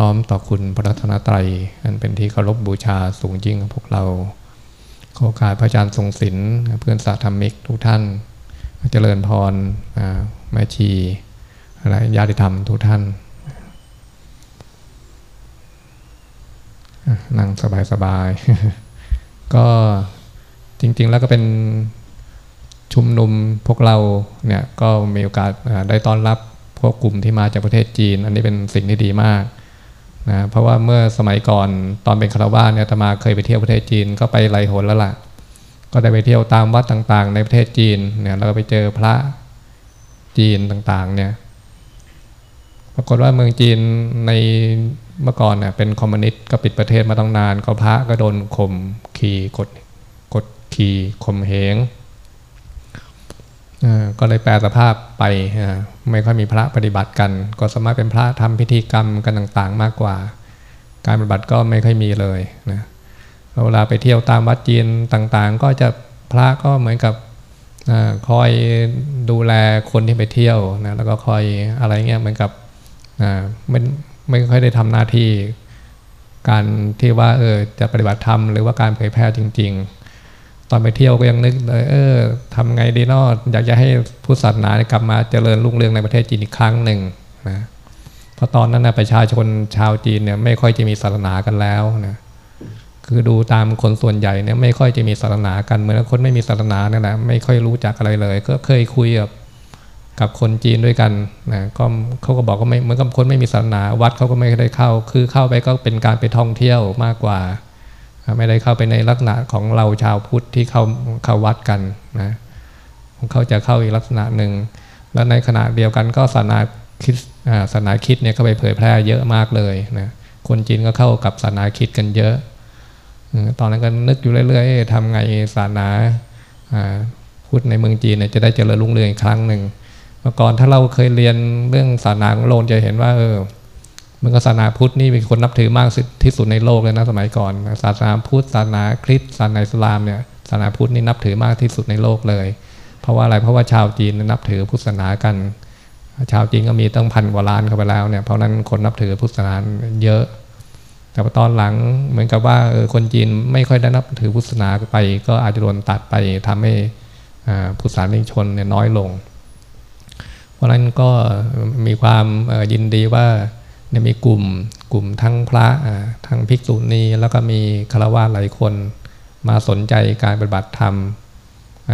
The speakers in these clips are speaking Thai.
น้อมต่อคุณพระรัตนตรัย อันเป็นที่เคารพบบูชาสูงยิ่งของพวกเรา ขอโอกาสพระอาจารย์ทรงศิลป์เพื่อนสาธรรมิกทุกท่าน เจริญพรแม่ชีอะไรญาติธรรมทุกท่าน นั่งสบายๆ ก็จริงๆแล้วก็เป็นชุมนุมพวกเราเนี่ยก็มีโอกาสได้ต้อนรับพวกกลุ่มที่มาจากประเทศจีน อันนี้เป็นสิ่งที่ดีมาก นะเพราะว่าเมื่อสมัยก่อนตอนเป็นคารวาเนี่ยตมาเคยไปเที่ยวประเทศจีนก็ไปไลหนแล้วล่ะ ก็ได้ไปเที่ยวตามวัดต่างๆ ในประเทศจีนเนี่ยเราก็ไปเจอพระจีนต่างๆเนี่ยปรากฏว่าเมืองจีนในเมื่อก่อนเนี่ยเป็นคอมมิวนิสต์ก็ปิดประเทศมาตั้งนาน ก็พระก็โดนข่มขีกดกดขี่ข่มเหง ก็เลยแปลสภาพไปไม่ค่อยมีพระปฏิบัติกัน ก็สามารถเป็นพระทำพิธีกรรมกันต่างๆ มากกว่า การปฏิบัติก็ไม่ค่อยมีเลยนะเวลาไปเที่ยวตามวัดจีนต่างๆ ก็จะพระก็เหมือนกับคอยดูแลคนที่ไปเที่ยวนะแล้วก็คอยอะไรเงี้ยเหมือนกับไม่ไม่ค่อยได้ทำหน้าที่ การที่ว่าเออจะปฏิบัติธรรมหรือว่าการเผยแพร่จริง ๆ ตอนไปเที่ยวก็ยังนึกเลยเออทำไงดีนออยากจะให้พุทธศาสนากลับมาเจริญรุ่งเรืองในประเทศจีนอีกครั้งหนึ่งนะเพราะตอนนั้นนะประชาชนชาวจีนเนี่ยไม่ค่อยจะมีศาสนากันแล้วนะคือดูตามคนส่วนใหญ่เนี่ยไม่ค่อยจะมีศาสนากันเหมือนคนไม่มีศาสนาเนี่ยแหละไม่ค่อยรู้จักอะไรเลย ก็เคยคุยกับกับคนจีนด้วยกันนะก็เขาก็บอกว่าไม่เหมือนกับคนไม่มีศาสนาวัดเขาก็ไม่ได้เข้า คือเข้าไปก็เป็นการไปท่องเที่ยวมากกว่า ไม่ได้เข้าไปในลักษณะของเราชาวพุทธที่เข้าเข้าวัดกันนะเขาจะเข้าอีกลักษณะหนึ่ง แล้วในขณะเดียวกันก็ศาสนาคิดศาสนาคิดเนี่ยเข้าไปเผยแพร่เยอะมากเลยนะคนจีนก็เข้ากับศาสนาคิดกันเยอะ ตอนนั้นก็นึกอยู่เรื่อยๆทำไงศาสนาพุทธในเมืองจีนเนี่ยจะได้เจริญรุ่งเรืองอีกครั้งหนึ่งเมื่อก่อนถ้าเราเคยเรียนเรื่องศาสนาของโลกจะเห็นว่าเออ มันก็ศาสนาพุทธนี่มีคนนับถือมากที่สุดในโลกเลยนะสมัยก่อนศาสนาพุทธศาสนาคริสต์ศาสนาอิสลามเนี่ยศาสนาพุทธนี่นับถือมากที่สุดในโลกเลย เพราะว่าอะไรเพราะว่าชาวจีนนับถือพุทธศาสนากัน ชาวจีนก็มีตั้งพันกว่าล้านเข้าไปแล้วเนี่ยเพราะนั้นคนนับถือพุทธศาสนาเยอะ แต่ตอนหลังเหมือนกับว่าคนจีนไม่ค่อยได้นับถือพุทธศาสนาไป ก็อาจจะโดนตัดไปทำให้พุทธศาสนิกชนเนี่ยน้อยลง เพราะนั้นก็มีความยินดีว่า เนี่ยมีกลุ่มกลุ่มทั้งพระทั้งภิกษุณีแล้วก็มีฆราวาสหลายคนมาสนใจการปฏิบัติธรรม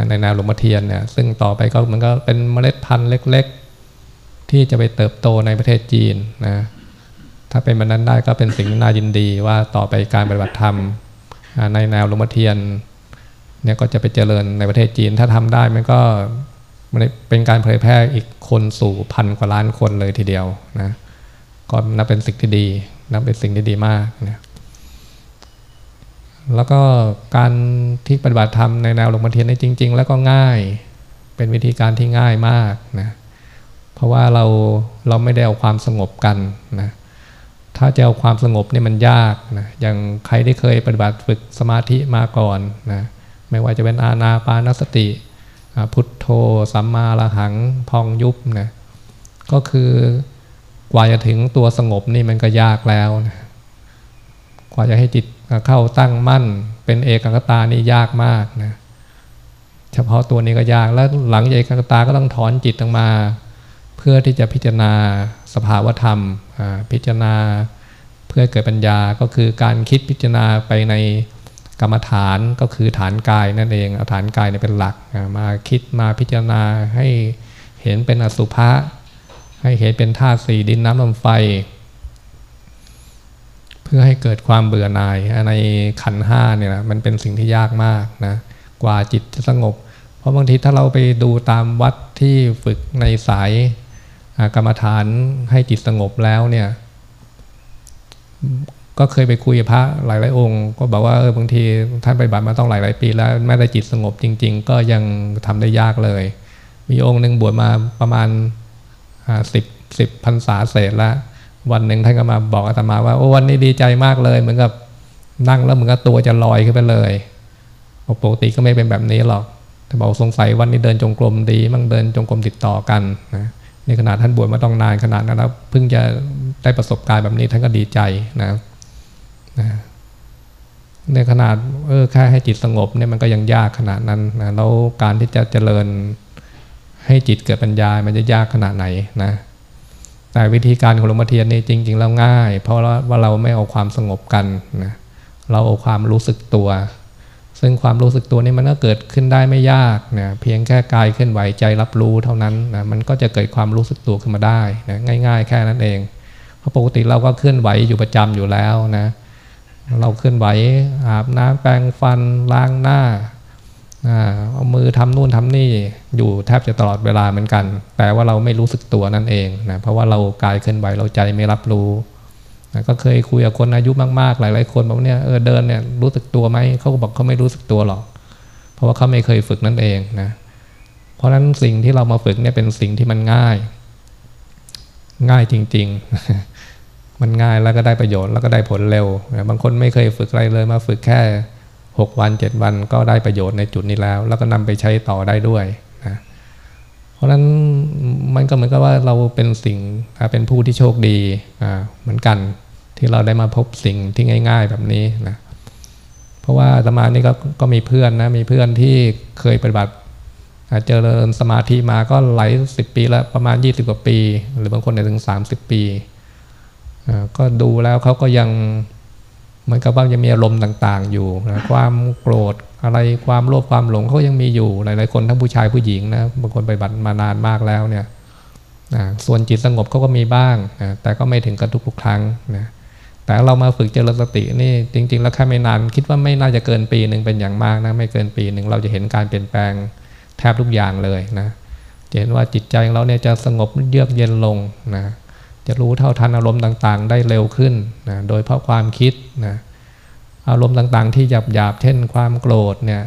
ในแนวหลวงพ่อเทียนเนี่ยซึ่งต่อไปก็มันก็เป็นเมล็ดพันธุ์เล็ก ๆ ที่จะไปเติบโตในประเทศจีนนะถ้าเป็นแบบนั้นได้ก็เป็นสิ่งน่ายินดีว่าต่อไปการปฏิบัติธรรมในแนวหลวงพ่อเทียนเนี่ยก็จะไปเจริญในประเทศจีน ถ้าทำได้มันก็มันเป็นการเผยแพร่อีกคนสู่พันกว่าล้านคนเลยทีเดียวนะ ก็นับเป็นสิ่งที่ดีนับเป็นสิ่งที่ดีมากนะแล้วก็การที่ปฏิบัติธรรมในแนวหลวงพ่อเทียนในจริง ๆ แล้วก็ง่ายเป็นวิธีการที่ง่ายมากนะเพราะว่าเราเราไม่ได้เอาความสงบกันนะถ้าจะเอาความสงบนี่มันยากนะอย่างใครที่เคยปฏิบัติฝึกสมาธิมาก่อนนะไม่ว่าจะเป็นอาณาปานสติพุทโธสัมมาละหังพองยุบนะก็คือ กว่าจะถึงตัวสงบนี่มันก็ยากแล้วนะกว่าจะให้จิตเข้าตั้งมั่น เป็นเอกกตานี่ยากมากนะเฉพาะตัวนี้ก็ยากแล้วหลังจากเอกกตาก็ต้องถอนจิตออกมา เพื่อที่จะพิจารณาสภาวธรรมพิจารณาเพื่อเกิดปัญญาก็คือการคิดพิจารณาไปในกรรมฐานก็คือฐานกายนั่นเองเอาฐานกายเป็นหลักมาคิดมาพิจารณาให้เห็นเป็นอสุภะ ให้เห็นเป็นธาตุสี่ดินน้ำลมไฟ เพื่อให้เกิดความเบื่อหน่ายในขันห้าเนี่ยนะมันเป็นสิ่งที่ยากมากนะกว่าจิตจะสงบ เพราะบางทีถ้าเราไปดูตามวัดที่ฝึกในสายกรรมฐานให้จิตสงบแล้วเนี่ยก็เคยไปคุยกับพระหลายหลายองค์ ก็บอกว่าเออบางทีท่านไปบัตมาต้องหลายหลายปีแล้วไม่ได้จิตสงบจริง ๆ ก็ยังทำได้ยากเลย มีองค์หนึ่งบวชมาประมาณ สิบสิบพรรษาเศษแล้ววันหนึ่งท่านก็มาบอกอาตมาว่าโอ้วันนี้ดีใจมากเลย เหมือนกับนั่งแล้วเหมือนกับตัวจะลอยขึ้นไปเลยปกติก็ไม่เป็นแบบนี้หรอกแต่บอกสงสัยวันนี้เดินจงกรมดี มั่งเดินจงกรมติดต่อกันนะในขนาดท่านบวชมาต้องนานขนาดนั้นแล้วเพิ่งจะได้ประสบการณ์แบบนี้ท่านก็ดีใจนะนะในขนาดเออแค่ให้จิตสงบเนี่ยมันก็ยังยากขนาดนั้นนะแล้วการที่จะเจริญ ให้จิตเกิดปัญญา มันจะยากขนาดไหนนะ แต่วิธีการของหลวงพ่อเทียนนี่จริง ๆ แล้วง่าย เพราะว่าเราไม่เอาความสงบกันนะ เราเอาความรู้สึกตัว ซึ่งความรู้สึกตัวนี่มันก็เกิดขึ้นได้ไม่ยากนะเพียงแค่กายเคลื่อนไหวใจรับรู้เท่านั้นนะมันก็จะเกิดความรู้สึกตัวขึ้นมาได้นะง่าย ๆ แค่นั้นเอง เพราะปกติเราก็เคลื่อนไหวอยู่ประจำอยู่แล้วนะ เราเคลื่อนไหวอาบน้ำแปรงฟันล้างหน้า เอามือทำนู่นทำนี่อยู่แทบจะตลอดเวลาเหมือนกัน แต่ว่าเราไม่รู้สึกตัวนั่นเองนะเพราะว่าเรากายเคลื่อนไหวเราใจไม่รับรู้นะก็เคยคุยกับคนอายุมากๆ หลายๆคนบอกเนี่ยเออเดินเนี่ยรู้สึกตัวไหมเขาก็บอกเขาไม่รู้สึกตัวหรอก เพราะว่าเขาไม่เคยฝึกนั่นเองนะเพราะฉะนั้นสิ่งที่เรามาฝึกเนี่ยเป็นสิ่งที่มันง่าย ง่ายจริง ๆ มันง่ายแล้วก็ได้ประโยชน์แล้วก็ได้ผลเร็วนะบางคนไม่เคยฝึกอะไรเลยมาฝึกแค่ หกวันเจ็ดวันก็ได้ประโยชน์ในจุดนี้แล้ว แล้วก็นำไปใช้ต่อได้ด้วยนะเพราะฉะนั้นมันก็เหมือนกับว่าเราเป็นสิ่งเป็นผู้ที่โชคดีเหมือนกันที่เราได้มาพบสิ่งที่ง่าย ๆ แบบนี้นะเพราะว่าสมานี่ก็ก็มีเพื่อนนะมีเพื่อนที่เคยปฏิบัติเจริญสมาธิมาก็หลายสิบปีแล้วประมาณ 20 กว่าปี หรือบางคนถึง 30 ปี ก็ดูแล้วเขาก็ยัง เหมือนกับว่ายังมีอารมณ์ต่าง ๆ อยู่นะความโกรธอะไรความโลภความหลงเขายังมีอยู่หลายๆคนทั้งผู้ชายผู้หญิงนะบางคนไปบัตรมานานมากแล้วเนี่ยนะส่วนจิตสงบเขาก็มีบ้างนะแต่ก็ไม่ถึงกับทุกๆครั้งนะแต่เรามาฝึกเจริญสตินี่จริง ๆ แล้วแค่ไม่นานคิดว่าไม่น่าจะเกินปีหนึ่งเป็นอย่างมากนะไม่เกินปีหนึ่งเราจะเห็นการเปลี่ยนแปลงแทบทุกอย่างเลยนะจะเห็นว่าจิตใจของเราเนี่ยจะสงบเยือกเย็นลงนะ จะรู้เท่าทันอารมณ์ต่างๆ ได้เร็วขึ้นนะโดยเพราะความคิดนะอารมณ์ต่างๆ ที่หยาบๆเช่น ความโกรธเนี่ย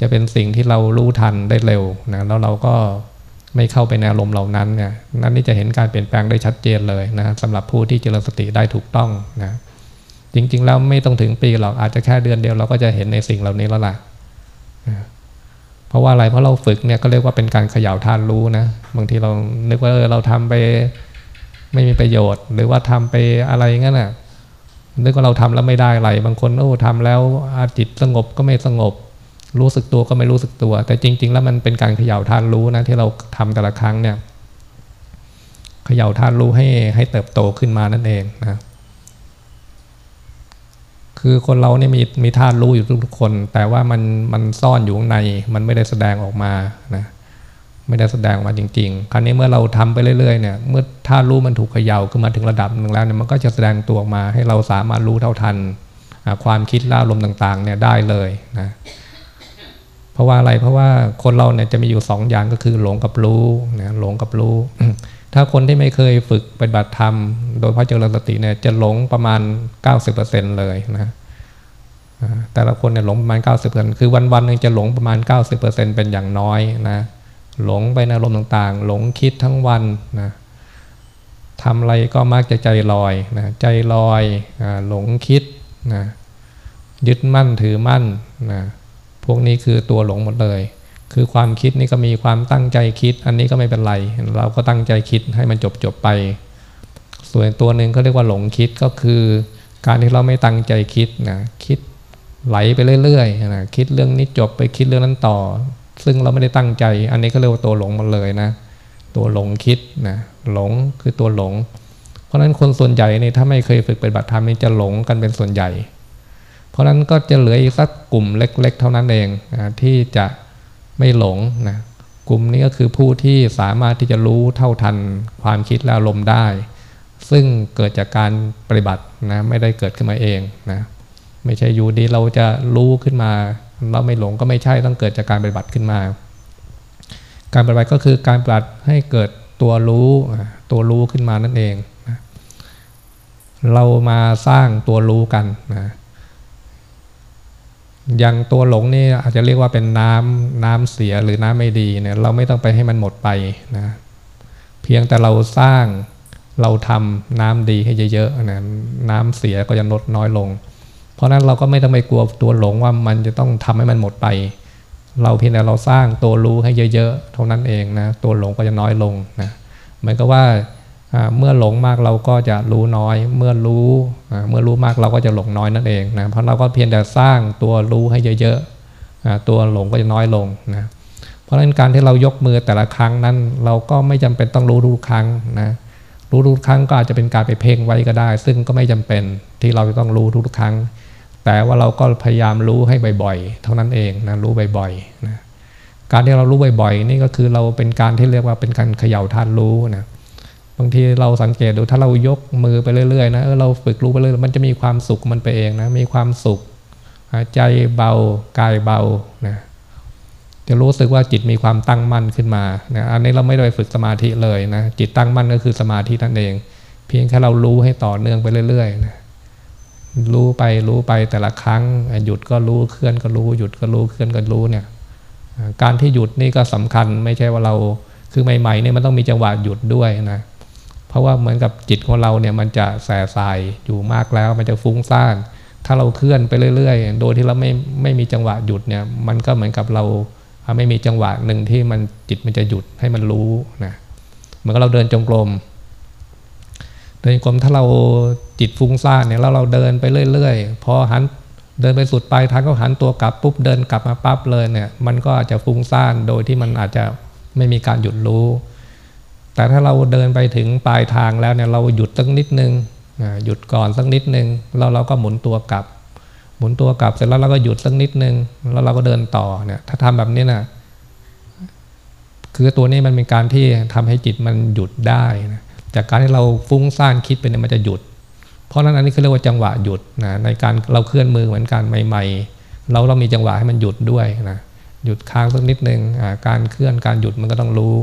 จะเป็นสิ่งที่เรารู้ทันได้เร็วนะแล้วเราก็ไม่เข้าไปในอารมณ์เหล่านั้นเนี่ยนั่นนี่จะเห็นการเปลี่ยนแปลงได้ชัดเจนเลยนะสำหรับผู้ที่เจริญสติได้ถูกต้องนะจริงๆแล้วไม่ต้องถึงปีหรอกอาจจะแค่เดือนเดียวเราก็จะเห็นในสิ่งเหล่านี้แล้วล่ะเพราะว่าอะไรเพราะเราฝึกเนี่ยก็เรียกว่าเป็นการเขย่าทานรู้นะบางทีเรานึกว่าเออเราทำไป ไม่มีประโยชน์ หรือว่าทำไปอะไรงั้นน่ะนึกว่าเราทำแล้วไม่ได้อะไร บางคนโอ้ทำแล้วอาจิตสงบก็ไม่สงบ รู้สึกตัวก็ไม่รู้สึกตัว แต่จริง ๆ แล้วมันเป็นการเขย่าทานรู้นะที่เราทำแต่ละครั้งเนี่ยเขย่าทานรู้ให้ให้เติบโตขึ้นมานั่นเองนะคือคนเราเนี่ยมีมีธาตุรู้อยู่ทุกๆคน แต่ว่ามันมันซ่อนอยู่ข้างในมันไม่ได้แสดงออกมานะ ไม่ได้แสดงมาจริง ๆ คราวนี้เมื่อเราทำไปเรื่อยๆเนี่ยเมื่อถ้ารู้มันถูกเขย่าขึ้นมาถึงระดับหนึ่งแล้วเนี่ยมันก็จะแสดงตัวออกมาให้เราสามารถรู้เท่าทัน ความคิดล่าลมต่างๆเนี่ยได้เลยนะเพราะว่าอะไรเพราะว่าคนเราเนี่ยจะมีอยู่สองอย่างก็คือหลงกับรู้นะหลงกับรู้ ถ้าคนที่ไม่เคยฝึกปฏิบัติธรรม โดยพระเจริญสติเนี่ยจะหลงประมาณ 90%เลยนะแต่ละคนเนี่ยหลงประมาณ 90%คือวันๆหนึ่งจะหลงประมาณ 90%เป็นอย่างน้อยนะ หลงไปในอารมณ์ต่างๆ หลงคิดทั้งวันนะทำอะไรก็มักจะใจลอยนะใจลอยนะหลงคิดนะยึดมั่นถือมั่นนะพวกนี้คือตัวหลงหมดเลย คือความคิดนี่ก็มีความตั้งใจคิด อันนี้ก็ไม่เป็นไร เราก็ตั้งใจคิดให้มันจบจบไป ส่วนตัวหนึ่งก็เรียกว่าหลงคิดก็คือ การที่เราไม่ตั้งใจคิดนะคิดไหลไปเรื่อยๆนะคิดเรื่องนี้จบไปคิดเรื่องนั้นต่อ ซึ่งเราไม่ได้ตั้งใจ อันนี้ก็เรียกว่าตัวหลงมาเลยนะ ตัวหลงคิดนะหลงคือตัวหลง เพราะฉะนั้นคนส่วนใหญ่นี่ถ้าไม่เคยฝึกปฏิบัติธรรมนี่จะหลงกันเป็นส่วนใหญ่ เพราะฉะนั้นก็จะเหลืออีกสักกลุ่มเล็ก ๆ เท่านั้นเองนะที่จะไม่หลงนะกลุ่มนี้ก็คือผู้ที่สามารถที่จะรู้เท่าทันความคิดและอารมณ์ได้ ซึ่งเกิดจากการปฏิบัตินะไม่ได้เกิดขึ้นมาเองนะไม่ใช่อยู่ดีเราจะรู้ขึ้นมา เราไม่หลงก็ไม่ใช่ต้องเกิดจากการปฏิบัติขึ้นมา การปฏิบัติก็คือการปฏิบัติให้เกิดตัวรู้ตัวรู้ขึ้นมานั่นเองนะเรามาสร้างตัวรู้กันนะอย่างตัวหลงนี่อาจจะเรียกว่าเป็นน้ำน้ำเสียหรือน้ำไม่ดีเนี่ยเราไม่ต้องไปให้มันหมดไปนะเพียงแต่เราสร้างเราทำน้ำดีให้เยอะๆนะน้ำเสียก็จะลดน้อยลง เพราะนั้นเราก็ไม่ต้องไปกลัวตัวหลงว่ามันจะต้องทำให้มันหมดไป เราเพียงแต่เราสร้างตัวรู้ให้เยอะๆ เท่านั้นเองนะตัวหลงก็จะน้อยลงนะเหมือนกับว่าเมื่อหลงมากเราก็จะรู้น้อย เมื่อรู้เมื่อรู้มากเราก็จะหลงน้อยนั่นเองนะเพราะเราก็เพียงแต่สร้างตัวรู้ให้เยอะๆตัวหลงก็จะน้อยลงนะเพราะฉะนั้นการที่เรายกมือแต่ละครั้งนั้น เราก็ไม่จำเป็นต้องรู้ทุกครั้งนะ รู้ทุกครั้งก็อาจจะเป็นการไปเพ่งไว้ก็ได้ ซึ่งก็ไม่จำเป็นที่เราจะต้องรู้ทุกครั้ง แต่ว่าเราก็พยายามรู้ให้บ่อยๆ เท่านั้นเองนะรู้บ่อยๆนะการที่เรารู้บ่อยๆนี่ก็คือเราเป็นการที่เรียกว่าเป็นการเขย่าธาตุรู้นะบางทีเราสังเกตดูถ้าเรายกมือไปเรื่อยๆนะเออเราฝึกรู้ไปเรื่อยมันจะมีความสุขมันไปเองนะมีความสุขใจเบากายเบานะ จะรู้สึกว่าจิตมีความตั้งมั่นขึ้นมานะอันนี้เราไม่ได้ฝึกสมาธิเลยนะจิตตั้งมั่นก็คือสมาธินั่นเอง เพียงแค่เรารู้ให้ต่อเนื่องไปเรื่อยๆนะรู้ไปรู้ไปแต่ละครั้ง หยุดก็รู้เคลื่อนก็รู้ หยุดก็รู้เคลื่อนก็รู้เนี่ยการที่หยุดนี่ก็สำคัญไม่ใช่ว่าเราคือใหม่ๆเนี่ยมันต้องมีจังหวะหยุดด้วยนะเพราะว่าเหมือนกับจิตของเราเนี่ยมันจะแสสายอยู่มากแล้ว มันจะฟุ้งซ่านถ้าเราเคลื่อนไปเรื่อย ๆ โดยที่เราไม่ไม่มีจังหวะหยุดเนี่ยมันก็เหมือนกับเรา ไม่มีจังหวะหนึ่งที่มันจิตมันจะหยุดให้มันรู้นะเหมือนกับเราเดินจงกรมเดินจงกรมถ้าเราจิตฟุ้งซ่านเนี่ยแล้วเราเดินไปเรื่อยๆพอหันเดินไปสุดปลายทางก็หันตัวกลับปุ๊บเดินกลับมาปั๊บเลยเนี่ย มันก็อาจจะฟุ้งซ่านโดยที่มันอาจจะไม่มีการหยุดรู้ แต่ถ้าเราเดินไปถึงปลายทางแล้วเนี่ยเราหยุดสักนิดนึงหยุดก่อนสักนิดนึงแล้วเราก็หมุนตัวกลับ มุนตัวกลับเสร็จแล้วเราก็หยุดสักนิดนึง แล้วเราก็เดินต่อเนี่ย ถ้าทำแบบนี้นะคือตัวนี้มันเป็นการที่ทำให้จิตมันหยุดได้นะจากการที่เราฟุ้งซ่านคิดไปเนี่ยมันจะหยุด เพราะนั้นอันนี้คือเรียกว่าจังหวะหยุดนะในการเราเคลื่อนมือเหมือนกันใหม่ ๆ เราเรามีจังหวะให้มันหยุดด้วยนะหยุดค้างสักนิดหนึ่งการเคลื่อนการหยุดมันก็ต้องรู้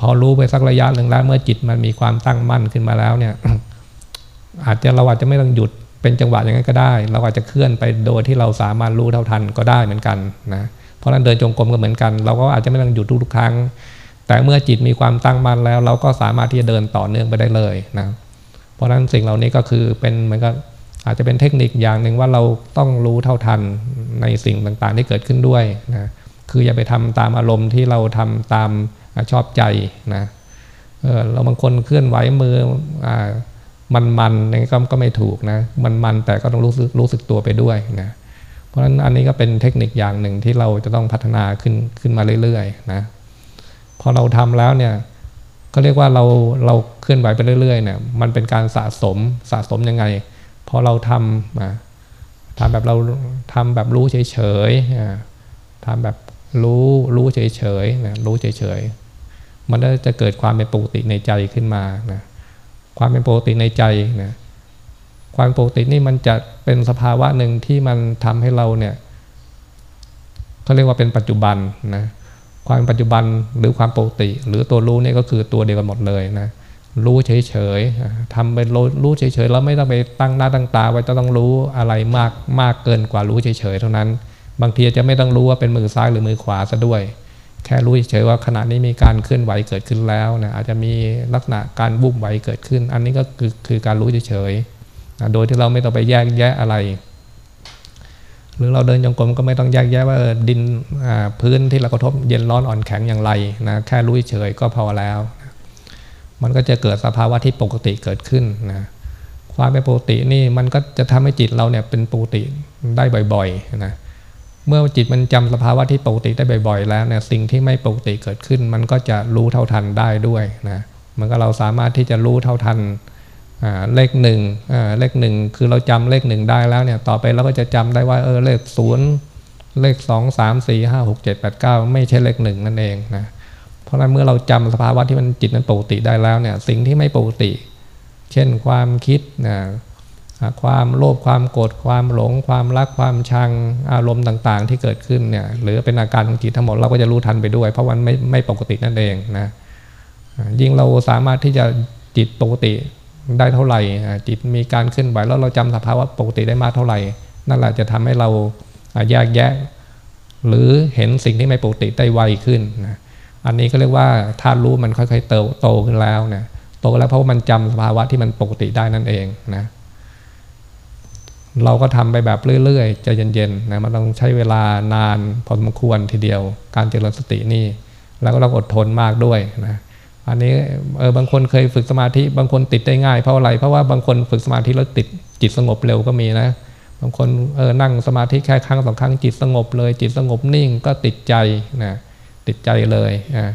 พอรู้ไปสักระยะหนึ่งแล้วเมื่อจิตมันมีความตั้งมั่นขึ้นมาแล้วเนี่ย อาจจะเราอาจจะไม่ต้องหยุด เป็นจังหวะอย่างนั้นก็ได้ เราอาจจะเคลื่อนไปโดยที่เราสามารถรู้เท่าทันก็ได้เหมือนกันนะเพราะนั้นเดินจงกรมก็เหมือนกัน เราก็อาจจะไม่ต้องหยุดทุกครั้ง แต่เมื่อจิตมีความตั้งมั่นแล้ว เราก็สามารถที่จะเดินต่อเนื่องไปได้เลยนะเพราะนั้นสิ่งเหล่านี้ก็คือเป็นเหมือนกับอาจจะเป็นเทคนิคอย่างหนึ่งว่าเราต้องรู้เท่าทันในสิ่งต่างๆที่เกิดขึ้นด้วยนะคืออย่าไปทำตามอารมณ์ที่เราทำตามชอบใจนะเออเราบางคนเคลื่อนไหวมืออ มันมันนี่ก็ก็ไม่ถูกนะ มันมันแต่ก็ต้องรู้สึกรู้สึกตัวไปด้วยนะเพราะฉะนั้นอันนี้ก็เป็นเทคนิคอย่างหนึ่งที่เราจะต้องพัฒนาขึ้นขึ้นมาเรื่อยๆนะพอเราทำแล้วเนี่ยก็เรียกว่าเราเราเคลื่อนไหวไปเรื่อยๆเนี่ยมันเป็นการสะสมสะสมยังไงพอเราทำทำแบบเราทำแบบรู้เฉยๆทำแบบรู้รู้เฉยๆนะรู้เฉยๆมันจะเกิดความเป็นปกติในใจขึ้นมานะ ความเป็นปกติในใจนะความปกตินี่มันจะเป็นสภาวะหนึ่งที่มันทำให้เราเนี่ยเขาเรียกว่าเป็นปัจจุบันนะความปัจจุบันหรือความปกติ หรือตัวรู้นี่ก็คือตัวเดียวกันหมดเลยนะรู้เฉยๆทำไปรู้เฉยๆแล้วไม่ต้องไปตั้งหน้าตั้งตาไว้ต้องรู้อะไรมากมากเกินกว่ารู้เฉยๆเท่านั้น บางทีจะไม่ต้องรู้ว่าเป็นมือซ้ายหรือมือขวาซะด้วย แค่รู้เฉยว่าขณะนี้มีการเคลื่อนไหวเกิดขึ้นแล้วนะอาจจะมีลักษณะการบุ้มไหวเกิดขึ้น อันนี้ก็คือคือการรู้เฉยๆนะโดยที่เราไม่ต้องไปแยกแยะอะไร หรือเราเดินจงกรมก็ไม่ต้องแยกแยะว่าดินพื้นที่เรากระทบเย็นร้อนอ่อนแข็งอย่างไรนะแค่รู้เฉยก็พอแล้ว มันก็จะเกิดสภาวะที่ปกติเกิดขึ้นนะความเป็นปกตินี่มันก็จะทำให้จิตเราเนี่ยเป็นปกติได้บ่อยๆนะ เมื่อจิตมันจำสภาวะที่ปกติได้บ่อย ๆ แล้วเนี่ยสิ่งที่ไม่ปกติเกิดขึ้น มันก็จะรู้เท่าทันได้ด้วยนะมันก็เราสามารถที่จะรู้เท่าทันเลขหนึ่งเลขหนึ่งคือเราจำเลขหนึ่งได้แล้วเนี่ยต่อไปเราก็จะจำได้ว่าเออเลขศูนย์เลขสองสามสี่ห้าหกเจ็ดแปดเก้าไม่ใช่เลขหนึ่งนั่นเองนะเพราะฉะนั้นเมื่อเราจำสภาวะที่มันจิตมันปกติได้แล้วเนี่ยสิ่งที่ไม่ปกติ เช่นความคิดนะ ความโลภความโกรธความหลง ความรักความชังอารมณ์ต่างๆ ที่เกิดขึ้นเนี่ยหรือเป็นอาการของจิตทั้งหมดเราก็จะรู้ทันไปด้วย เพราะมันไม่ไม่ปกตินั่นเองนะยิ่งเราสามารถที่จะจิตปกติได้เท่าไหร่ จิตมีการเคลื่อนไหวแล้วเราจำสภาวะปกติได้มากเท่าไหร่ นั่นแหละจะทำให้เราแยกแยะ หรือเห็นสิ่งที่ไม่ปกติได้ไวขึ้นนะอันนี้ก็เรียกว่าถ้ารู้มันค่อยๆเติบโตขึ้นแล้วเนี่ยโตแล้วเพราะมันจำสภาวะที่มันปกติได้นั่นเองนะ เราก็ทำไปแบบเรื่อยๆใจเย็นๆนะมันต้องใช้เวลานานพอสมควรทีเดียว การเจริญสตินี่ แล้วก็ต้องอดทนมากด้วยนะอันนี้เออบางคนเคยฝึกสมาธิบางคนติดได้ง่ายเพราะอะไร เพราะว่าบางคนฝึกสมาธิแล้วติดจิตสงบเร็วก็มีนะ บางคนเออนั่งสมาธิแค่ครั้งสองครั้งจิตสงบเลยจิตสงบนิ่งก็ติดใจนะติดใจเลยนะ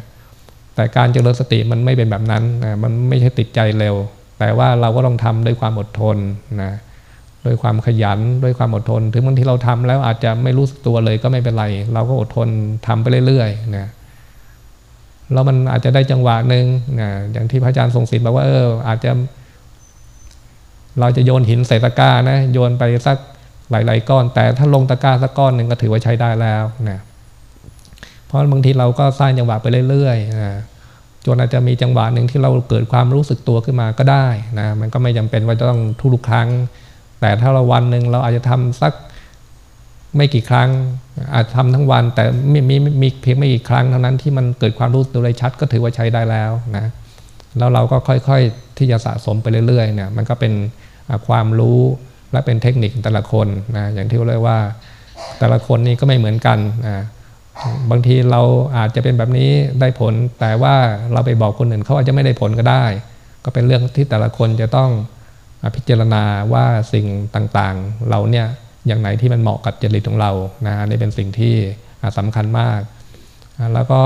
แต่การเจริญสติมันไม่เป็นแบบนั้นนะมันไม่ใช่ติดใจเร็ว แต่ว่าเราก็ต้องทำด้วยความอดทนนะ ด้วยความขยันด้วยความอดทน ถึงบางทีเราทำแล้วอาจจะไม่รู้สึกตัวเลยก็ไม่เป็นไร เราก็อดทนทำไปเรื่อยๆนะแล้วมันอาจจะได้จังหวะหนึ่งนะอย่างที่พระอาจารย์ทรงศิลป์บอกว่าเอออาจจะ เราจะโยนหินใส่ตะกร้านะโยนไปสักหลาย ๆ ก้อน แต่ถ้าลงตะกร้าสักก้อนหนึ่งก็ถือว่าใช้ได้แล้วนะเพราะบางทีเราก็สร้างจังหวะไปเรื่อยๆนะจนอาจจะมีจังหวะหนึ่งที่เราเกิดความรู้สึกตัวขึ้นมาก็ได้นะมันก็ไม่จำเป็นว่าจะต้องทุกครั้ง แต่ถ้าเราวันหนึ่งเราอาจจะทำสักไม่กี่ครั้ง อาจทำทั้งวัน แต่มีมีมีเพียงไม่กี่ครั้งเท่านั้นที่มันเกิดความรู้ตัวชัดก็ถือว่าใช้ได้แล้วนะแล้วเราก็ค่อยๆที่จะสะสมไปเรื่อยๆเนี่ยมันก็เป็นความรู้และเป็นเทคนิคแต่ละคนนะอย่างที่เรียกว่าแต่ละคนนี่ก็ไม่เหมือนกันนะบางทีเราอาจจะเป็นแบบนี้ได้ผล แต่ว่าเราไปบอกคนอื่นเขาอาจจะไม่ได้ผลก็ได้ ก็เป็นเรื่องที่แต่ละคนจะต้อง พิจารณาว่าสิ่งต่างๆ เราเนี่ยอย่างไหนที่มันเหมาะกับจริตของเรานะนี่เป็นสิ่งที่สำคัญมาก แล้วก็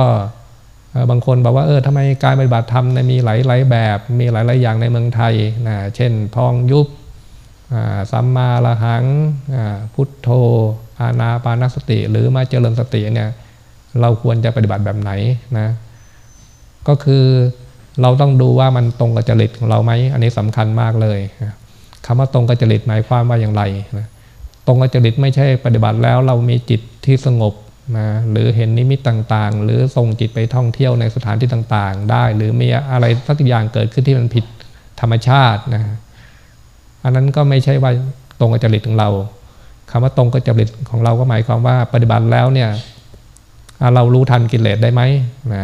บางคนบอกว่าเออทำไมการปฏิบัติธรรมมีหลายๆแบบ มีหลายๆอย่างในเมืองไทยนะเช่นพองยุบสัมมาละหังพุทโธ อานาปานสติ หรือมาเจริญสติเนี่ยเราควรจะปฏิบัติแบบไหนนะก็คือ เราต้องดูว่ามันตรงกับจริตของเราไหมอันนี้สำคัญมากเลยคำว่าตรงกับจริตหมายความว่าอย่างไรนะตรงกับจริตไม่ใช่ปฏิบัติแล้วเรามีจิตที่สงบนะหรือเห็นนิมิตต่างๆ หรือส่งจิตไปท่องเที่ยวในสถานที่ต่างๆ ได้ หรือมีอะไรสักอย่างเกิดขึ้นที่มันผิดธรรมชาตินะอันนั้นก็ไม่ใช่ว่าตรงกับจริตของเราคำว่าตรงกับจริตของเราก็หมายความว่าปฏิบัติแล้วเนี่ยเรารู้ทันกิเลสได้ไหมนะ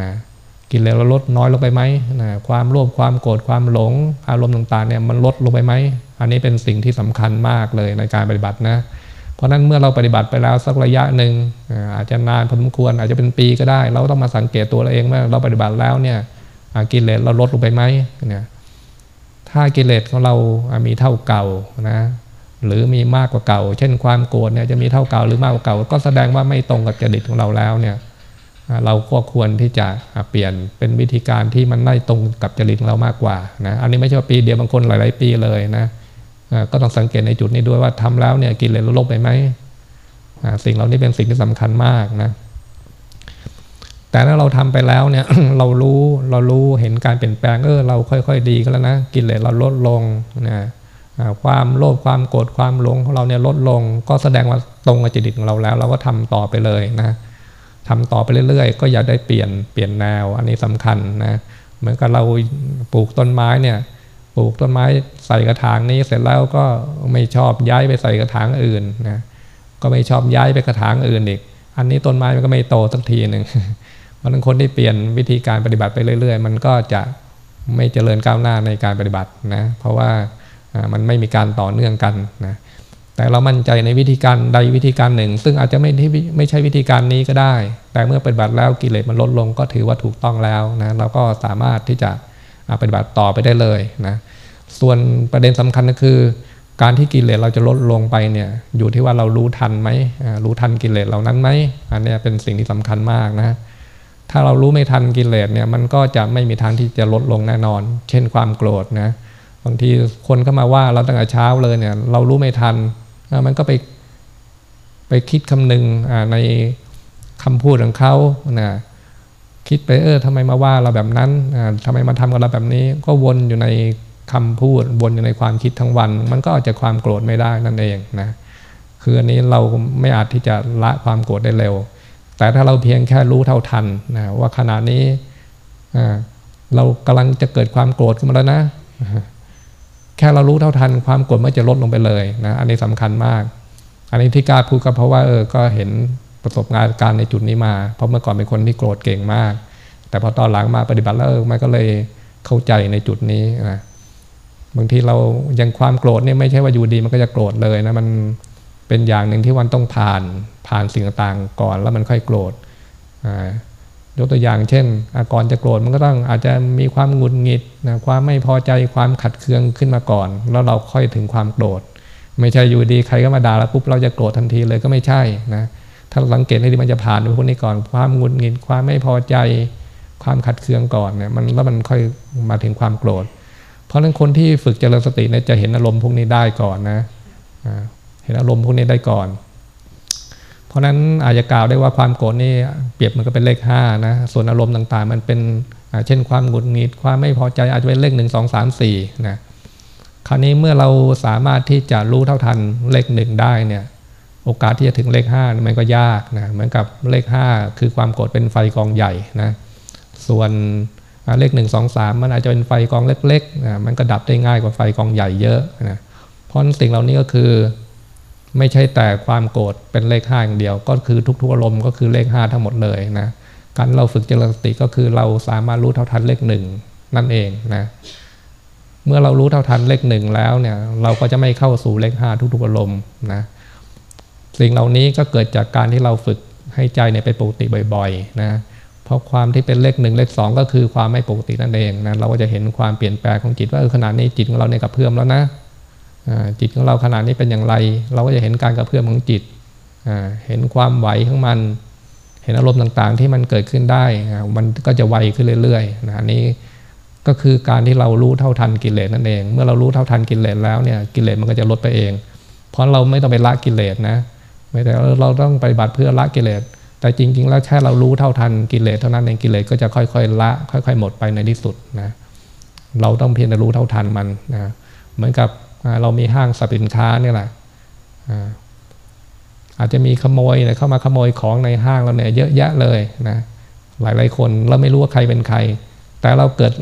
กิเลสเราลดน้อยลงไปไหมนะความโลภความโกรธความหลง อารมณ์ต่างๆเนี่ยมันลดลงไปไหม อันนี้เป็นสิ่งที่สำคัญมากเลยในการปฏิบัตินะ เพราะนั้นเมื่อเราปฏิบัติไปแล้วสักระยะหนึ่งอาจจะนานพอสมควรอาจจะเป็นปีก็ได้ เราต้องมาสังเกตตัวเราเองว่าเราปฏิบัติแล้วเนี่ยกิเลสเราลดลงไปไหมเนี่ยถ้ากิเลสของเรามีเท่าเก่านะหรือมีมากกว่าเก่า เช่นความโกรธเนี่ยจะมีเท่าเก่าหรือมากกว่าเก่า ก็แสดงว่าไม่ตรงกับจริตของเราแล้วเนี่ย เราก็ควรที่จะเปลี่ยนเป็นวิธีการที่มันไม่ตรงกับจริตเรามากกว่านะอันนี้ไม่ใช่ปีเดียวบางคนหลาย ๆ ปีเลยนะก็ต้องสังเกตในจุดนี้ด้วยว่าทำแล้วเนี่ยกินเลยลดไปไหมสิ่งเหล่านี้เป็นสิ่งที่สำคัญมากนะแต่ถ้าเราทำไปแล้วเนี่ยเรารู้เรารู้เห็นการเปลี่ยนแปลงเออเราค่อย ๆ ดีกันแล้วนะกินเลยเราลดลงนะความโลภความโกรธความหลงของเราเนี่ยลดลง ก็แสดงว่าตรงกับจิตของเราแล้ว เราก็ทำต่อไปเลยนะ ทำต่อไปเรื่อยๆ ก็อย่าได้เปลี่ยนเปลี่ยนแนวอันนี้สำคัญนะเหมือนกับเราปลูกต้นไม้เนี่ยปลูกต้นไม้ใส่กระถางนี้เสร็จแล้วก็ไม่ชอบย้ายไปใส่กระถางอื่นนะก็ไม่ชอบย้ายไปกระถางอื่นอีก อันนี้ต้นไม้มันก็ไม่โตสักทีหนึ่งมันคนที่เปลี่ยนวิธีการปฏิบัติไปเรื่อย ๆ มันก็จะไม่เจริญก้าวหน้าในการปฏิบัตินะเพราะว่ามันไม่มีการต่อเนื่องกันนะ แต่เรามั่นใจในวิธีการใดวิธีการหนึ่ง ซึ่งอาจจะไม่ไม่ใช่วิธีการนี้ก็ได้ แต่เมื่อปฏิบัติแล้วกิเลสมันลดลงก็ถือว่าถูกต้องแล้วนะเราก็สามารถที่จะปฏิบัติต่อไปได้เลยนะส่วนประเด็นสำคัญก็คือ การที่กิเลสเราจะลดลงไปเนี่ยอยู่ที่ว่าเรารู้ทันไหมรู้ทันกิเลสเหล่านั้นไหมอันนี้เป็นสิ่งที่สำคัญมากนะถ้าเรารู้ไม่ทันกิเลสเนี่ยมันก็จะไม่มีทางที่จะลดลงแน่นอน เช่นความโกรธนะบางทีคนเข้ามาว่าเราตั้งแต่เช้าเลยเนี่ยเรารู้ไม่ทัน มันก็ไปไปคิดคำนึงในคำพูดของเขานะคิดไปเออทำไมมาว่าเราแบบนั้นทำไมมาทำกับเราแบบนี้ ก็วนอยู่ในคำพูดวนอยู่ในความคิดทั้งวัน มันก็อาจจะความโกรธไม่ได้นั่นเองนะคืออันนี้เราไม่อาจที่จะละความโกรธได้เร็ว แต่ถ้าเราเพียงแค่รู้เท่าทันนะว่าขณะนี้เรากำลังจะเกิดความโกรธขึ้นมาแล้วนะ แค่เรารู้เท่าทันความโกรธมันจะลดลงไปเลยนะอันนี้สำคัญมาก อันนี้ที่กล้าพูดก็เพราะว่าเออก็เห็นประสบการณ์การในจุดนี้มา เพราะเมื่อก่อนเป็นคนที่โกรธเก่งมาก แต่พอตอนหลังมาปฏิบัติแล้วเออมันก็เลยเข้าใจในจุดนี้นะบางทีเรายังความโกรธเนี่ยไม่ใช่ว่าอยู่ดีมันก็จะโกรธเลยนะมันเป็นอย่างหนึ่งที่วันต้องผ่านผ่านสิ่งต่างๆก่อนแล้วมันค่อยโกรธอ่า ยกตัวอย่างเช่นก่อนจะโกรธมันก็ต้องอาจจะมีความหงุดหงิดนะความไม่พอใจความขัดเคืองขึ้นมาก่อน แล้วเราค่อยถึงความโกรธ ไม่ใช่อยู่ดีใครก็มาด่าแล้วปุ๊บเราจะโกรธทันทีเลยก็ไม่ใช่นะถ้าสังเกตให้ดีมันจะผ่านไปพวกนี้ก่อน ความหงุดหงิดความไม่พอใจ ความขัดเคืองก่อนเนี่ยมันแล้วมันค่อยมาถึงความโกรธ เพราะฉะนั้นคนที่ฝึกเจริญสติเนี่ยจะเห็นอารมณ์พวกนี้ได้ก่อนนะเห็นอารมณ์พวกนี้ได้ก่อน ราะนั้นอาจจะกล่าวได้ว่าความโกรธนี่เปรียบมันก็เป็นเลขห้านะส่วนอารมณ์ต่างๆ มันเป็นเช่นความหงุดหงิดความไม่พอใจอาจจะเป็นเลขหนึ่งสองสามสี่นะคราวนี้เมื่อเราสามารถที่จะรู้เท่าทันเลขหนึ่งได้เนี่ยโอกาสที่จะถึงเลขห้ามันก็ยากนะเหมือนกับเลขห้าคือความโกรธเป็นไฟกองใหญ่นะส่วนเลขหนึ่งสองสามมันอาจจะเป็นไฟกองเล็กๆนะมันก็ดับได้ง่ายกว่าไฟกองใหญ่เยอะนะเพราะสิ่งเหล่านี้ก็คือ ไม่ใช่แต่ความโกรธเป็นเลขห้าอย่างเดียว ก็คือทุกๆอารมณ์ก็คือเลขห้าทั้งหมดเลยนะการเราฝึกเจริญสติก็คือเราสามารถรู้เท่าทันเลขหนึ่งนั่นเองนะเมื่อเรารู้เท่าทันเลขหนึ่งแล้วเนี่ยเราก็จะไม่เข้าสู่เลขห้าทุกๆอารมณ์นะสิ่งเหล่านี้ก็เกิดจากการที่เราฝึกให้ใจเนี่ยไปปกติบ่อยๆนะเพราะความที่เป็นเลขหนึ่งเลขสองก็คือความไม่ปกตินั่นเองนะเราก็จะเห็นความเปลี่ยนแปลงของจิตว่าขนาดนี้จิตของเราเนี่ยกระเพื่อมแล้วนะ จิตของเราขนาดนี้เป็นอย่างไร เราก็จะเห็นการกระเพื่อมของจิต เห็นความไหวของมัน เห็นอารมณ์ต่างๆ ที่มันเกิดขึ้นได้ มันก็จะไวขึ้นเรื่อยๆนะนี้ก็คือการที่เรารู้เท่าทันกิเลสนั่นเอง เมื่อเรารู้เท่าทันกิเลสแล้วเนี่ยกิเลสมันก็จะลดไปเอง เพราะเราไม่ต้องไปละกิเลสนะ ไม่แต่เราต้องปฏิบัติเพื่อละกิเลส แต่จริง ๆ แล้วแค่เรารู้เท่าทันกิเลสเท่านั้นเองกิเลสก็จะค่อยๆละ ค่อย ๆ หมดไปในที่สุดนะ เราต้องเพียงแต่รู้เท่าทันมันนะ เหมือนกับ เรามีห้างสรรพสินค้าเนี่ยแหละอาจจะมีขโมยเข้ามาขโมยของในห้างเราเนี่ยเยอะแยะเลยนะหลายๆคนเราไม่รู้ว่าใครเป็นใคร แต่เราเกิด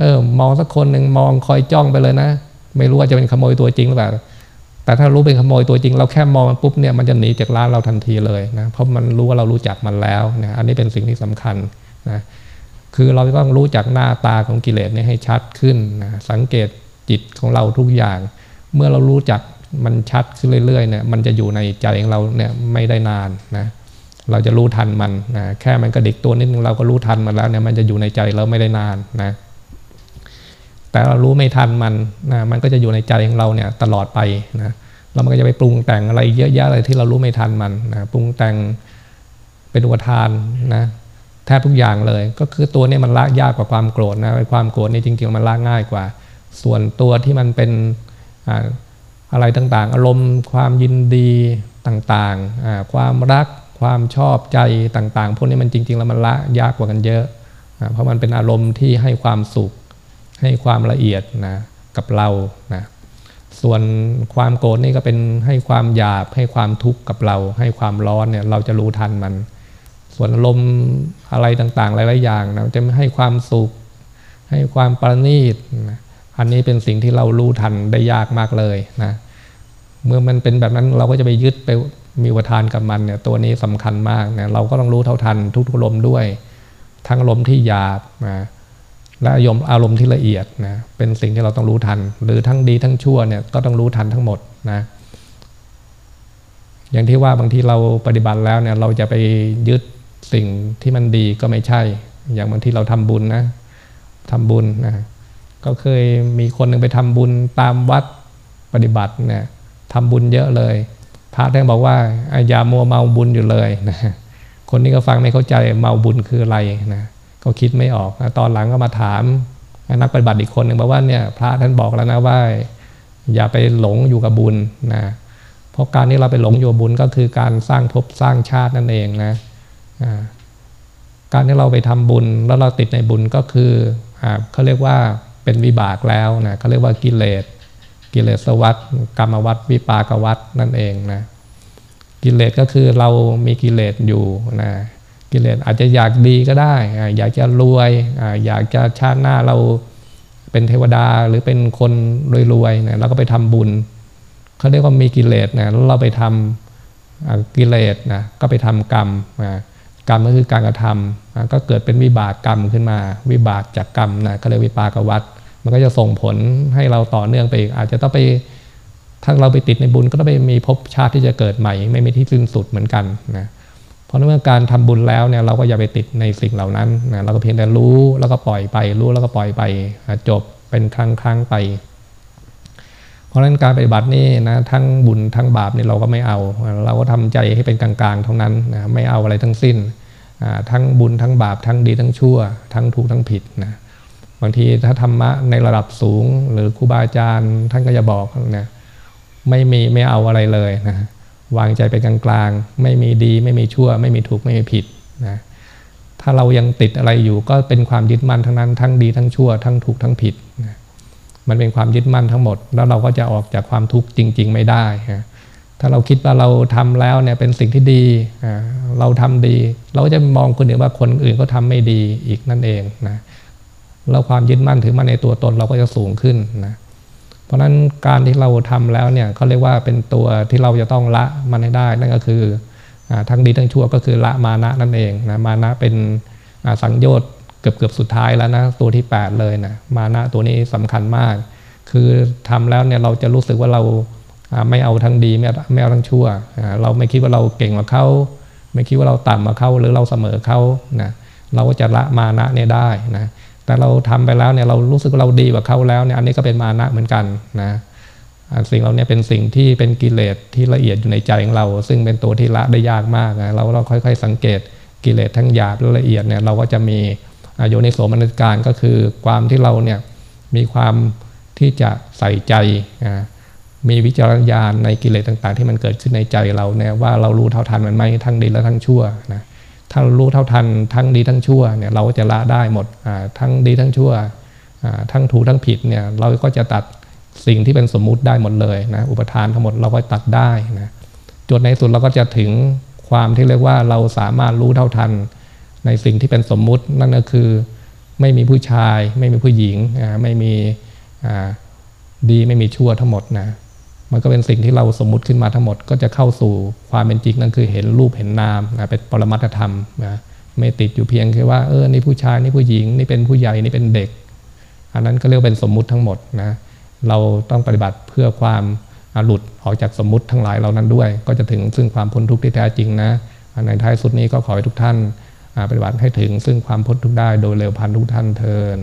เออมองสักคนหนึ่งมองคอยจ้องไปเลยนะ ไม่รู้ว่าจะเป็นขโมยตัวจริงหรือเปล่าแต่ถ้ารู้เป็นขโมยตัวจริง เราแค่มองมันปุ๊บเนี่ยมันจะหนีจากร้านเราทันทีเลยนะเพราะมันรู้ว่าเรารู้จักมันแล้วนะอันนี้เป็นสิ่งที่สำคัญนะคือเราต้องรู้จักหน้าตาของกิเลสนี่ให้ชัดขึ้นนะสังเกตจิตของเราทุกอย่าง เมื่อเรารู้จักมันชัดขึ้นเรื่อยๆเนี่ยมันจะอยู่ในใจของเราเนี่ยไม่ได้นานนะเราจะรู้ทันมันนะแค่มันกระดิกตัวนิดนึงเราก็รู้ทันมันแล้วเนี่ยมันจะอยู่ในใจเราไม่ได้นานนะแต่เรารู้ไม่ทันมันนะมันก็จะอยู่ในใจของเราเนี่ยตลอดไปนะแล้วมันก็จะไปปรุงแต่งอะไรเยอะแยะเลยที่เรารู้ไม่ทันมันนะปรุงแต่งเป็นอุปทานนะแทบทุกอย่างเลย ก็คือตัวนี้มันละยากกว่าความโกรธนะความโกรธนี่จริงๆมันละง่ายกว่า ส่วนตัวที่มันเป็น อะไรต่างๆ อารมณ์ความยินดีต่างๆ ความรักความชอบใจต่างๆ พวกนี้มันจริง ๆ แล้วมันละยากกว่ากันเยอะ เพราะมันเป็นอารมณ์ที่ให้ความสุข ให้ความละเอียดนะกับเรานะส่วนความโกรธนี่ก็เป็นให้ความหยาบ ให้ความทุกข์กับเรา ให้ความร้อนเนี่ยเราจะรู้ทันมัน ส่วนลมอะไรต่างๆ หลายๆอย่างนะจะให้ความสุข ให้ความประณีตนะ อันนี้เป็นสิ่งที่เรารู้ทันได้ยากมากเลยนะเมื่อมันเป็นแบบนั้นเราก็จะไปยึดไปมีวทานกับมันเนี่ยตัวนี้สำคัญมากเนี่ยเราก็ต้องรู้เท่าทันทุกๆลมด้วย ทั้งลมที่หยาบนะและอารมณ์อารมณ์ที่ละเอียดนะเป็นสิ่งที่เราต้องรู้ทัน หรือทั้งดีทั้งชั่วเนี่ยก็ต้องรู้ทันทั้งหมดนะอย่างที่ว่าบางทีเราปฏิบัติแล้วเนี่ยเราจะไปยึดสิ่งที่มันดีก็ไม่ใช่ อย่างบางทีเราทำบุญนะทำบุญนะ ก็เคยมีคนหนึ่งไปทำบุญตามวัดปฏิบัติเนี่ยทำบุญเยอะเลย พระท่านบอกว่าอย่ามัวเมาบุญอยู่เลยนะคนนี้ก็ฟังไม่เข้าใจเมาบุญคืออะไรนะก็คิดไม่ออกนะตอนหลังก็มาถามนักปฏิบัติอีกคนหนึ่งบอกว่าเนี่ยพระท่านบอกแล้วนะว่า อย่าไปหลงอยู่กับบุญนะเพราะการที่เราไปหลงอยู่กับบุญก็คือการสร้างภพสร้างชาตินั่นเองนะการที่เราไปทำบุญแล้วเราติดในบุญก็คือเขาเรียกว่า เป็นวิบากแล้วนะเขาเรียกว่ากิเลส กิเลสวัฏกรรมวัฏวิปากวัฏนั่นเองนะกิเลสก็คือเรามีกิเลสอยู่นะกิเลสอาจจะอยากดีก็ได้ อยากจะรวย อยากจะชาติหน้าเราเป็นเทวดาหรือเป็นคนรวยๆนะเราก็ไปทำบุญเขาเรียกว่ามีกิเลสนะแล้วเราไปทำกิเลสนะก็ไปทำกรรมนะ กรรมก็คือการกระทำก็เกิดเป็นวิบากกรรมขึ้นมา วิบากจากกรรมนะก็เรียวิปากวัฏมันก็จะส่งผลให้เราต่อเนื่องไปอีกอาจจะต้องไปถ้าเราไปติดในบุญก็ต้องไปมีภพชาติที่จะเกิดใหม่ ไม่มีที่สิ้นสุดเหมือนกันนะราะเมื่อการทำบุญแล้วเนี่ยเราก็อย่าไปติดในสิ่งเหล่านั้นนะเราก็เพียงแต่รู้แล้วก็ปล่อยไป รู้แล้วก็ปล่อยไปจบเป็นครั้งครั้งไป เพราะฉะนั้นการปฏิบัตินี่นะทั้งบุญทั้งบาปนี่เราก็ไม่เอา เราก็ทำใจให้เป็นกลางๆเท่านั้นนะไม่เอาอะไรทั้งสิ้นทั้งบุญทั้งบาปทั้งดีทั้งชั่ว ทั้งถูกทั้งผิดนะบางทีถ้าธรรมะในระดับสูง หรือครูบาอาจารย์ท่านก็จะบอกนะไม่มีไม่เอาอะไรเลยนะวางใจเป็นกลางๆ ไม่มีดีไม่มีชั่ว ไม่มีถูกไม่มีผิดนะถ้าเรายังติดอะไรอยู่ก็เป็นความยึดมั่นทั้งนั้นทั้งดีทั้งชั่ว ทั้งถูกทั้งผิดนะ มันเป็นความยึดมั่นทั้งหมด แล้วเราก็จะออกจากความทุกข์จริง ๆ ไม่ได้ถ้าเราคิดว่าเราทำแล้วเนี่ยเป็นสิ่งที่ดีเราทำดี เราก็จะมองคนอื่นว่าคนอื่นก็ทำไม่ดีอีกนั่นเองนะแล้วความยึดมั่นถือมั่นในตัวตนเราก็จะสูงขึ้นนะเพราะนั้นการที่เราทำแล้วเนี่ยเขาเรียกว่าเป็นตัวที่เราจะต้องละมันให้ได้ นั่นก็คือทั้งดีทั้งชั่วก็คือละมานะนั่นเองนะมานะเป็นสังโยชน์ เกือบเกือบสุดท้ายแล้วนะตัวที่ 8 เลยนะมานะตัวนี้สำคัญมาก คือทำแล้วเนี่ยเราจะรู้สึกว่าเราไม่เอาทั้งดีไม่ไม่เอาทั้งชั่ว เราไม่คิดว่าเราเก่งกว่าเขาไม่คิดว่าเราต่ำกว่าเขาหรือเราเสมอเขานะเราก็จะละมานะเนี่ยได้นะแต่เราทำไปแล้วเนี่ยเรารู้สึกว่าเราดีกว่าเขาแล้วเนี่ยอันนี้ก็เป็นมานะเหมือนกันนะสิ่งเราเนี่ยเป็นสิ่งที่เป็นกิเลสที่ละเอียดอยู่ในใจของเรา ซึ่งเป็นตัวที่ละได้ยากมากนะเราเราค่อย ๆ สังเกตกิเลสทั้งหยาบและละเอียดเนี่ยเราก็จะมี โยนิโสมนสิการก็คือความที่เราเนี่ยมีความที่จะใส่ใจ มีวิจารณญาณในกิเลสต่าง ๆ ที่มันเกิดขึ้นในใจเราเนี่ยว่าเรารู้เท่าทันมันไหมทั้งดีและทั้งชั่วนะถ้ารู้เท่าทันทั้งดีทั้งชั่วเนี่ยเราก็จะละได้หมดทั้งดีทั้งชั่วทั้งถูกทั้งผิดเนี่ยเราก็จะตัดสิ่งที่เป็นสมมุติได้หมดเลยนะอุปทานทั้งหมดเราก็ตัดได้นะจนในสุดเราก็จะถึงความที่เรียกว่าเราสามารถรู้เท่าทัน ในสิ่งที่เป็นสมมุตินั่นก็คือไม่มีผู้ชาย ไม่มีผู้หญิงไม่มีดีไม่มีชั่วทั้งหมดนะมันก็เป็นสิ่งที่เราสมมุติขึ้นมาทั้งหมด ก็จะเข้าสู่ความเป็นจริงนั่นคือเห็นรูปเห็นนามนะเป็นปรมัตธรรมนะไม่ติดอยู่เพียงแค่ว่าเออนี่ผู้ชายนี่ผู้หญิงนี่เป็นผู้ใหญ่นี่เป็นเด็ก อันนั้นก็เรียกเป็นสมมุติทั้งหมดนะเราต้องปฏิบัติเพื่อความหลุดออกจากสมมุติทั้งหลายเหล่านั้นด้วย ก็จะถึงซึ่งความพ้นทุกข์ที่แท้จริงนะในท้ายสุดนี้ก็ขอให้ทุกท่าน ปฏิบัติให้ถึงซึ่งความพ้นทุกข์ได้โดยเร็วพันทุกท่านเทิน